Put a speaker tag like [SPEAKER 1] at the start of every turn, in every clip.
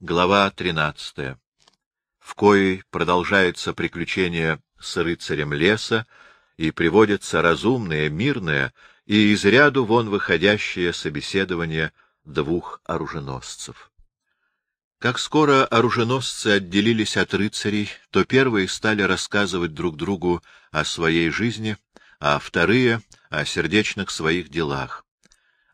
[SPEAKER 1] Глава 13. В коей продолжается приключение с рыцарем леса и приводится разумное, мирное и из ряду вон выходящее собеседование двух оруженосцев. Как скоро оруженосцы отделились от рыцарей, то первые стали рассказывать друг другу о своей жизни, а вторые — о сердечных своих делах.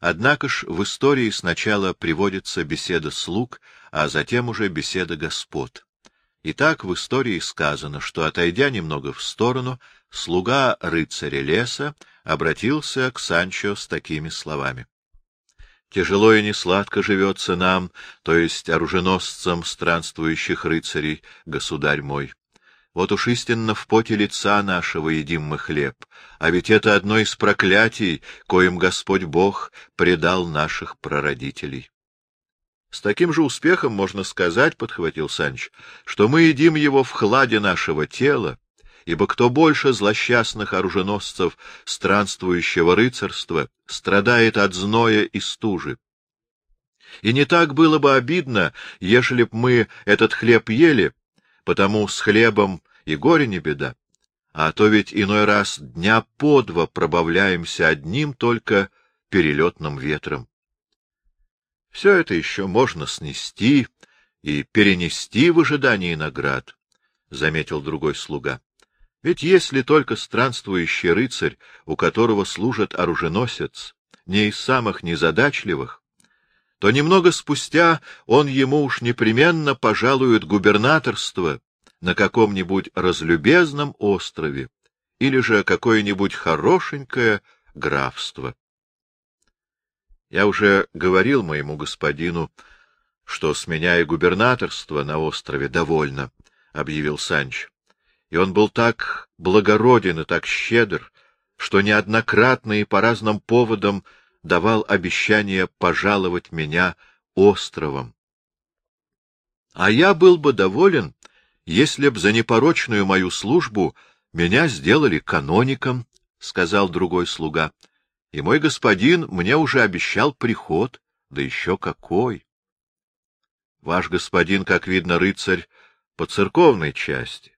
[SPEAKER 1] Однако ж в истории сначала приводится беседа слуг, а затем уже беседа господ. Итак, в истории сказано, что, отойдя немного в сторону, слуга рыцаря леса обратился к Санчо с такими словами. Тяжело и несладко живется нам, то есть оруженосцам странствующих рыцарей, государь мой. Вот уж истинно в поте лица нашего едим мы хлеб, а ведь это одно из проклятий, коим Господь Бог предал наших прародителей. С таким же успехом можно сказать, — подхватил Санч, — что мы едим его в хладе нашего тела, ибо кто больше злосчастных оруженосцев странствующего рыцарства страдает от зноя и стужи. И не так было бы обидно, ежели б мы этот хлеб ели, потому с хлебом и горе не беда. А то ведь иной раз дня по два пробавляемся одним только перелетным ветром. Все это еще можно снести и перенести в ожидании наград, — заметил другой слуга. Ведь если только странствующий рыцарь, у которого служит оруженосец, не из самых незадачливых, то немного спустя он ему уж непременно пожалует губернаторство на каком-нибудь разлюбезном острове или же какое-нибудь хорошенькое графство. Я уже говорил моему господину, что с меня и губернаторство на острове довольно, — объявил Санч. И он был так благороден и так щедр, что неоднократно и по разным поводам давал обещание пожаловать меня островом. А я был бы доволен, если б за непорочную мою службу меня сделали каноником, — сказал другой слуга, — и мой господин мне уже обещал приход, да еще какой. Ваш господин, как видно, рыцарь по церковной части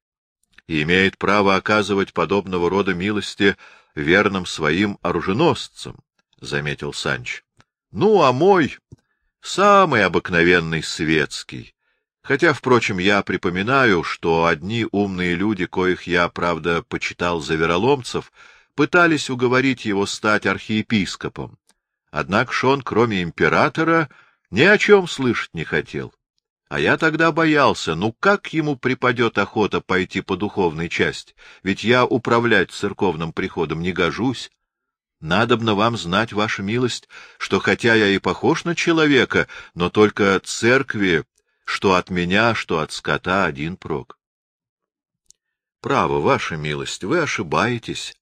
[SPEAKER 1] и имеет право оказывать подобного рода милости верным своим оруженосцам, — заметил Санч. — Ну, а мой — самый обыкновенный светский. Хотя, впрочем, я припоминаю, что одни умные люди, коих я, правда, почитал за вероломцев, пытались уговорить его стать архиепископом. Однако ж он, кроме императора, ни о чем слышать не хотел. А я тогда боялся, ну как ему припадет охота пойти по духовной части, ведь я управлять церковным приходом не гожусь. Надобно вам знать, ваша милость, что хотя я и похож на человека, но только церкви, что от меня, что от скота один прок. Право, ваша милость, вы ошибаетесь.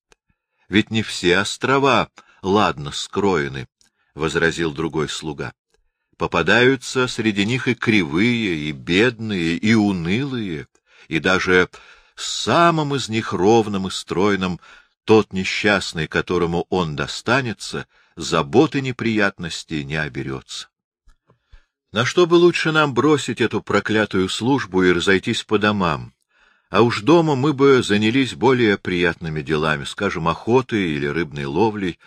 [SPEAKER 1] Ведь не все острова ладно скроены, — возразил другой слуга. Попадаются среди них и кривые, и бедные, и унылые, и даже самым из них ровным и стройным тот несчастный, которому он достанется, заботы неприятностей не оберется. На что бы лучше нам бросить эту проклятую службу и разойтись по домам? А уж дома мы бы занялись более приятными делами, скажем, охотой или рыбной ловлей,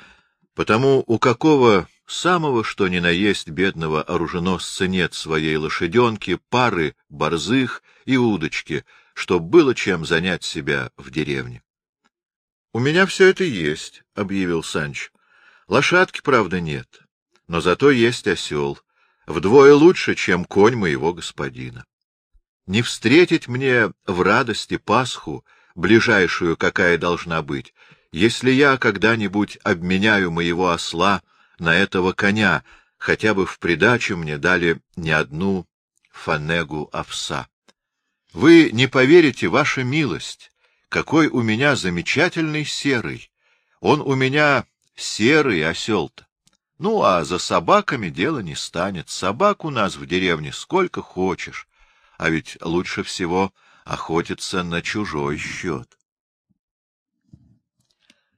[SPEAKER 1] потому у какого самого что ни на есть бедного оруженосца нет своей лошаденки, пары, борзых и удочки, чтоб было чем занять себя в деревне. — У меня все это есть, — объявил Санч. — Лошадки, правда, нет, но зато есть осел, вдвое лучше, чем конь моего господина. Не встретить мне в радости Пасху, ближайшую, какая должна быть, если я когда-нибудь обменяю моего осла на этого коня, хотя бы в придачу мне дали не одну фанегу овса. Вы не поверите, ваша милость, какой у меня замечательный серый! Он у меня серый осел-то. Ну, а за собаками дело не станет. Собак у нас в деревне сколько хочешь, а ведь лучше всего охотиться на чужой счет.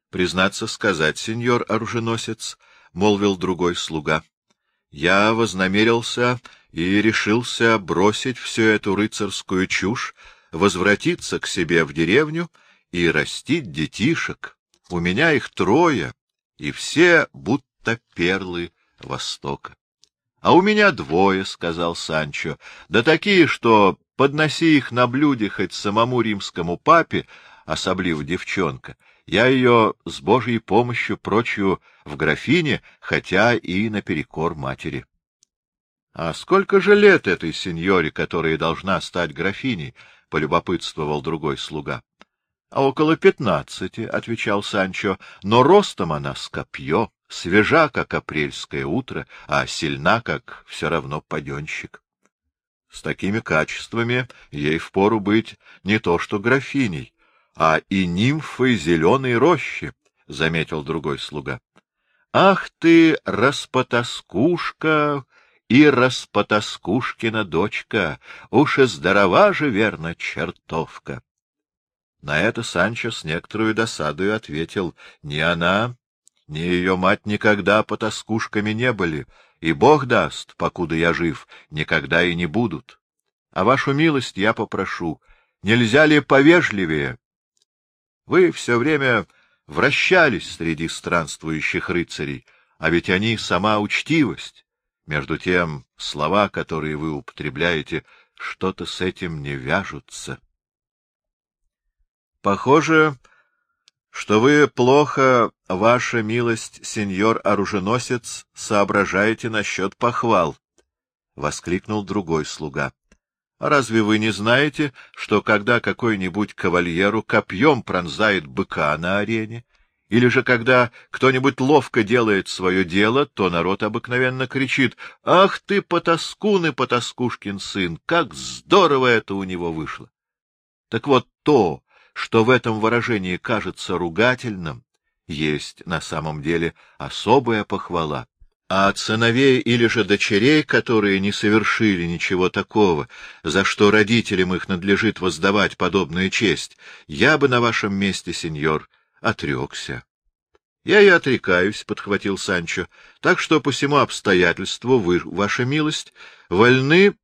[SPEAKER 1] Признаться сказать, сеньор оруженосец, — молвил другой слуга, — я вознамерился и решился бросить всю эту рыцарскую чушь, возвратиться к себе в деревню и растить детишек. У меня их трое, и все будто перлы Востока. — А у меня двое, — сказал Санчо, — да такие, что подноси их на блюде хоть самому римскому папе, особливо девчонка, я ее с Божьей помощью прочью в графине, хотя и наперекор матери. — А сколько же лет этой сеньоре, которая должна стать графиней? — полюбопытствовал другой слуга. — А около пятнадцати, — отвечал Санчо, — но ростом она с копье, свежа, как апрельское утро, а сильна, как все равно паденщик. С такими качествами ей впору быть не то что графиней, а и нимфы зеленой рощи, — заметил другой слуга. — Ах ты, распотаскушка и распотаскушкина дочка, уж и здорова же, верно, чертовка. На это Санчо с некоторой досадою ответил, — ни она, ни ее мать никогда потаскушками не были, и Бог даст, покуда я жив, никогда и не будут. А вашу милость я попрошу, нельзя ли повежливее? Вы все время вращались среди странствующих рыцарей, а ведь они — сама учтивость. Между тем, слова, которые вы употребляете, что-то с этим не вяжутся. Похоже, что вы плохо, ваша милость, сеньор-оруженосец, соображаете насчет похвал, — воскликнул другой слуга. А разве вы не знаете, что когда какой-нибудь кавальеру копьем пронзает быка на арене, или же когда кто-нибудь ловко делает свое дело, то народ обыкновенно кричит «Ах ты, потаскун и потаскушкин сын! Как здорово это у него вышло!» Так вот то, что в этом выражении кажется ругательным, есть на самом деле особая похвала а от сыновей или же дочерей, которые не совершили ничего такого, за что родителям их надлежит воздавать подобную честь, я бы на вашем месте, сеньор, отрекся. — Я и отрекаюсь, — подхватил Санчо, — так что по всему обстоятельству вы, ваша милость, вольны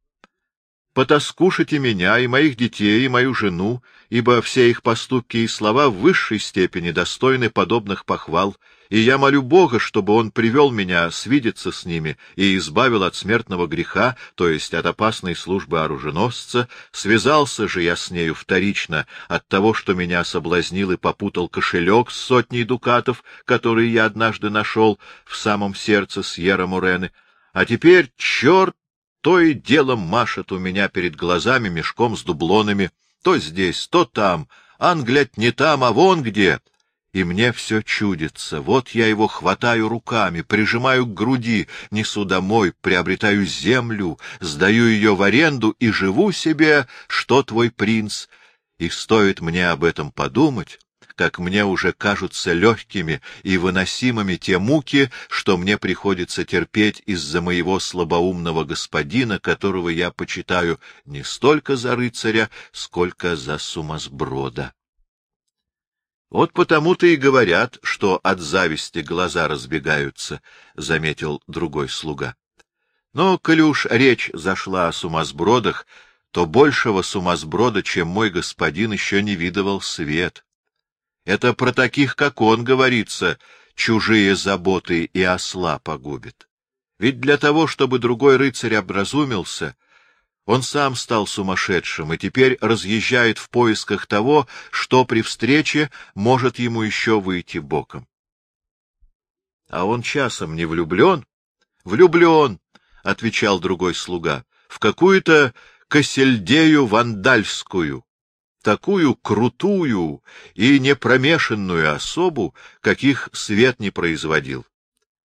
[SPEAKER 1] потаскушать и меня, и моих детей, и мою жену, ибо все их поступки и слова в высшей степени достойны подобных похвал, и я молю Бога, чтобы он привел меня свидеться с ними и избавил от смертного греха, то есть от опасной службы оруженосца, связался же я с нею вторично от того, что меня соблазнил и попутал кошелек с сотней дукатов, который я однажды нашел в самом сердце Сьерра Мурены, а теперь, черт, то и дело машет у меня перед глазами мешком с дублонами, то здесь, то там, англять не там, а вон где — и мне все чудится. Вот я его хватаю руками, прижимаю к груди, несу домой, приобретаю землю, сдаю ее в аренду и живу себе, что твой принц. И стоит мне об этом подумать, как мне уже кажутся легкими и выносимыми те муки, что мне приходится терпеть из-за моего слабоумного господина, которого я почитаю не столько за рыцаря, сколько за сумасброда. Вот потому-то и говорят, что от зависти глаза разбегаются, — заметил другой слуга. Но, коли уж речь зашла о сумасбродах, то большего сумасброда, чем мой господин, еще не видывал свет. Это про таких, как он, говорится, чужие заботы и осла погубит. Ведь для того, чтобы другой рыцарь образумился, он сам стал сумасшедшим и теперь разъезжает в поисках того, что при встрече может ему еще выйти боком. — А он часом не влюблен? — Влюблен, — отвечал другой слуга, — в какую-то косельдею вандальскую, такую крутую и непромешанную особу, каких свет не производил.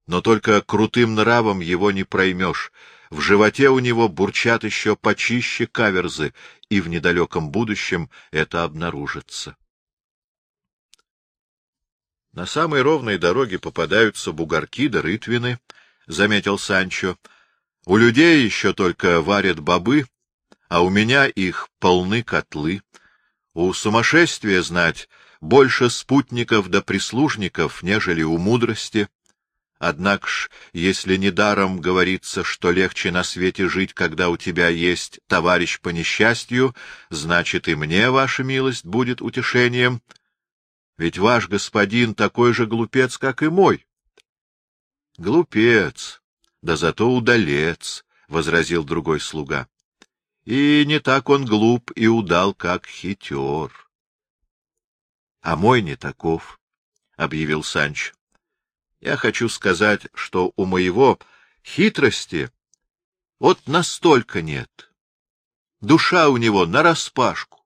[SPEAKER 1] Но только крутым нравом его не проймешь, в животе у него бурчат еще почище каверзы, и в недалеком будущем это обнаружится. На самой ровной дороге попадаются бугорки да рытвины, — заметил Санчо. У людей еще только варят бобы, а у меня их полны котлы. У сумасшествия, знать, больше спутников да прислужников, нежели у мудрости. Однако ж, если недаром говорится, что легче на свете жить, когда у тебя есть товарищ по несчастью, значит и мне, ваша милость, будет утешением. Ведь ваш господин такой же глупец, как и мой. — Глупец, да зато удалец, — возразил другой слуга. — И не так он глуп и удал, как хитер. — А мой не таков, — объявил Санч. Я хочу сказать, что у моего хитрости вот настолько нет. Душа у него нараспашку.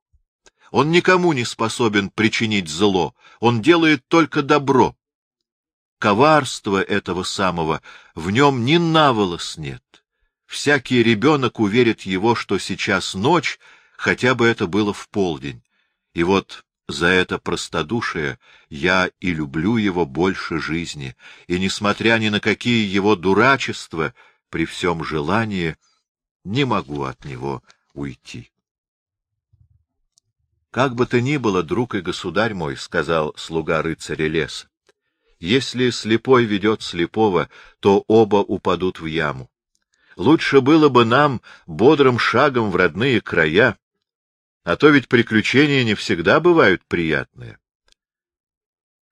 [SPEAKER 1] Он никому не способен причинить зло, он делает только добро. Коварства этого самого в нем ни наволос нет. Всякий ребенок уверит его, что сейчас ночь, хотя бы это было в полдень. И вот за это простодушие я и люблю его больше жизни, и, несмотря ни на какие его дурачества, при всем желании не могу от него уйти. — Как бы то ни было, друг и государь мой, — сказал слуга рыцаря леса, — если слепой ведет слепого, то оба упадут в яму. Лучше было бы нам бодрым шагом в родные края, а то ведь приключения не всегда бывают приятные.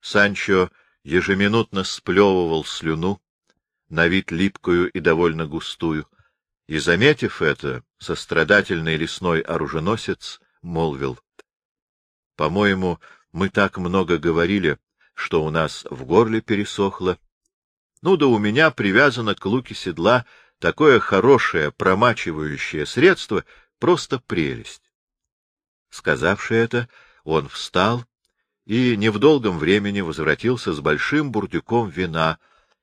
[SPEAKER 1] Санчо ежеминутно сплевывал слюну, на вид липкую и довольно густую, и, заметив это, сострадательный лесной оруженосец молвил. — По-моему, мы так много говорили, что у нас в горле пересохло. Ну да у меня привязано к луке седла такое хорошее промачивающее средство, просто прелесть. Сказавши это, он встал и не в долгом времени возвратился с большим бурдюком вина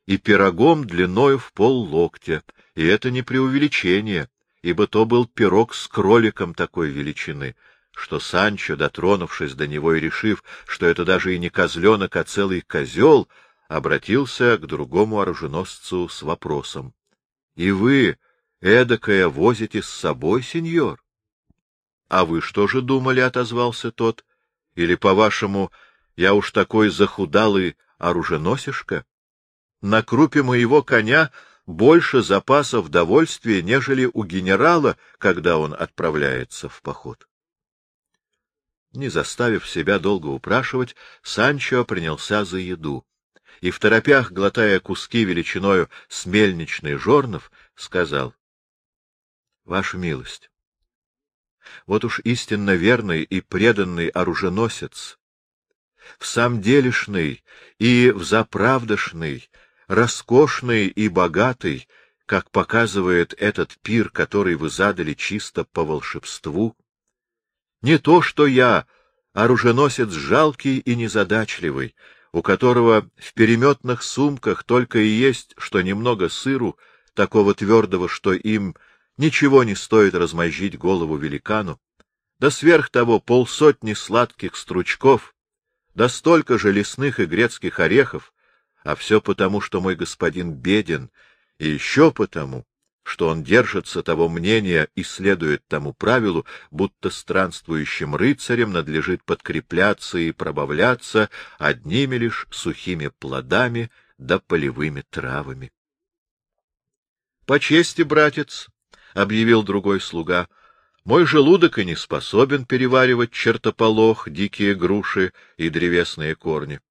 [SPEAKER 1] и пирогом длиною в пол локтя, и это не преувеличение, ибо то был пирог с кроликом такой величины, что Санчо, дотронувшись до него и решив, что это даже и не козленок, а целый козел, обратился к другому оруженосцу с вопросом. — И вы эдакое возите с собой, сеньор? — А вы что же думали? — отозвался тот. — Или, по-вашему, я уж такой захудалый оруженосишка? На крупе моего коня больше запасов довольствия, нежели у генерала, когда он отправляется в поход. Не заставив себя долго упрашивать, Санчо принялся за еду и, в торопях, глотая куски величиною с мельничный жорнов, сказал, — Ваша милость, вот уж истинно верный и преданный оруженосец, в самом делешный и в заправдошный, роскошный и богатый, как показывает этот пир, который вы задали чисто по волшебству, не то что я, оруженосец жалкий и незадачливый, у которого в переметных сумках только и есть, что немного сыру, такого твердого, что им Ничего не стоит размозжить голову великану, да сверх того полсотни сладких стручков, да столько же лесных и грецких орехов, а все потому, что мой господин беден, и еще потому, что он держится того мнения и следует тому правилу, будто странствующим рыцарям надлежит подкрепляться и пробавляться одними лишь сухими плодами да полевыми травами. — По чести, братец, — объявил другой слуга, — мой желудок и не способен переваривать чертополох, дикие груши и древесные корни.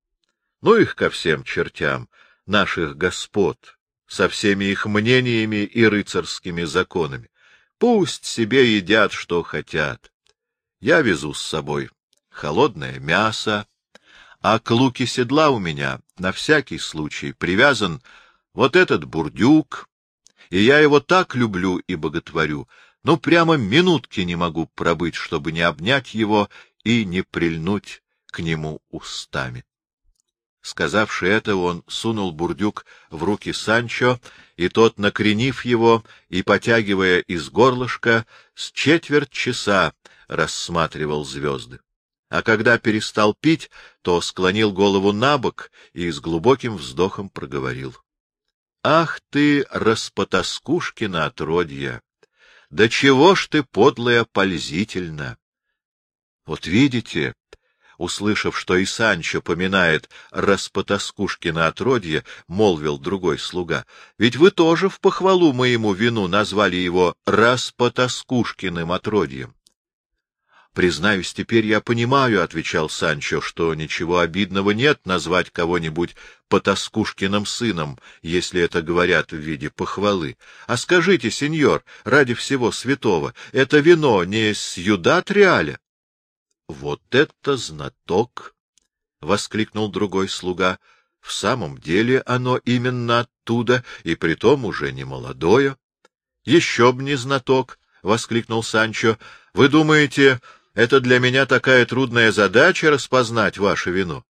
[SPEAKER 1] Ну их ко всем чертям, наших господ, со всеми их мнениями и рыцарскими законами. Пусть себе едят, что хотят. Я везу с собой холодное мясо, а к луке седла у меня на всякий случай привязан вот этот бурдюк, и я его так люблю и боготворю, но прямо минутки не могу пробыть, чтобы не обнять его и не прильнуть к нему устами. Сказавши это, он сунул бурдюк в руки Санчо, и тот, накренив его и потягивая из горлышка, с четверть часа рассматривал звезды. А когда перестал пить, то склонил голову на бок и с глубоким вздохом проговорил. Ах ты, распотаскушкина отродья! Да чего ж ты, подлая, пользительна! Вот видите, услышав, что и Санчо поминает Распотаскушкина отродье, молвил другой слуга, — ведь вы тоже в похвалу моему вину назвали его Распотаскушкиным отродьем. Признаюсь, теперь я понимаю, — отвечал Санчо, — что ничего обидного нет назвать кого-нибудь Потаскушкиным сыном, если это говорят в виде похвалы. А скажите, сеньор, ради всего святого, это вино не с Юдат-Реаля? — Вот это знаток! — воскликнул другой слуга. — В самом деле оно именно оттуда, и притом уже не молодое. — Еще б не знаток! — воскликнул Санчо. — Вы думаете, это для меня такая трудная задача распознать ваше вино.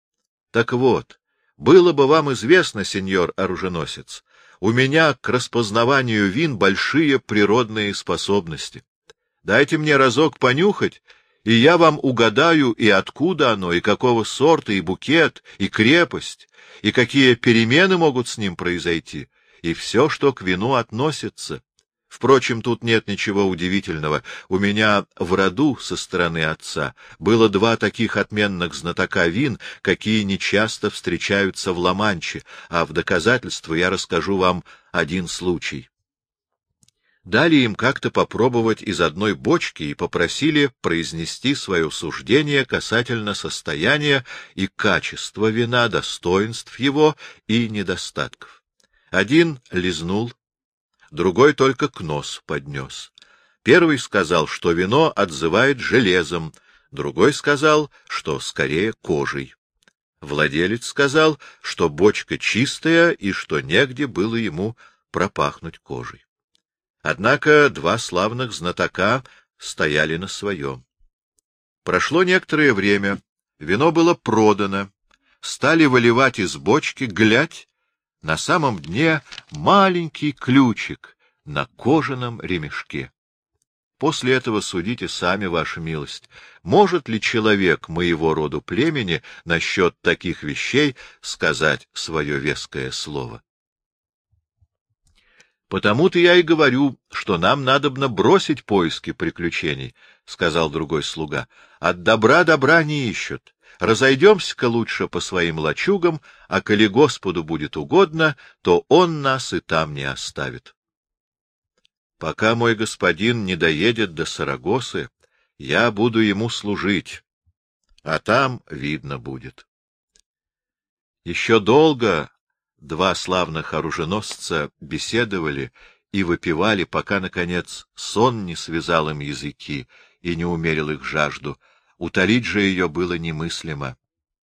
[SPEAKER 1] Так вот, было бы вам известно, сеньор оруженосец, у меня к распознаванию вин большие природные способности. Дайте мне разок понюхать, и я вам угадаю, и откуда оно, и какого сорта, и букет, и крепость, и какие перемены могут с ним произойти, и все, что к вину относится. Впрочем, тут нет ничего удивительного. У меня в роду со стороны отца было два таких отменных знатока вин, какие нечасто встречаются в Ла-Манче, а в доказательство я расскажу вам один случай. Дали им как-то попробовать из одной бочки и попросили произнести свое суждение касательно состояния и качества вина, достоинств его и недостатков. Один лизнул, другой только к носу поднес. Первый сказал, что вино отзывает железом, другой сказал, что скорее кожей. Владелец сказал, что бочка чистая и что негде было ему пропахнуть кожей. Однако два славных знатока стояли на своем. Прошло некоторое время, вино было продано, стали выливать из бочки, глядь, на самом дне маленький ключик на кожаном ремешке. После этого судите сами, ваша милость, может ли человек моего роду племени насчет таких вещей сказать свое веское слово. Потому-то я и говорю, что нам надобно бросить поиски приключений, — сказал другой слуга. От добра добра не ищут. Разойдемся-ка лучше по своим лачугам, а коли Господу будет угодно, то Он нас и там не оставит. Пока мой господин не доедет до Сарагосы, я буду ему служить, а там видно будет. Еще долго два славных оруженосца беседовали и выпивали, пока, наконец, сон не связал им языки и не умерил их жажду — Утолить же ее было немыслимо.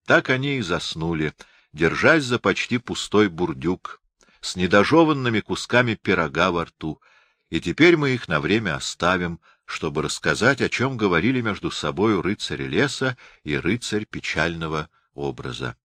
[SPEAKER 1] Так они и заснули, держась за почти пустой бурдюк, с недожеванными кусками пирога во рту, и теперь мы их на время оставим, чтобы рассказать, о чем говорили между собою рыцарь леса и рыцарь печального образа.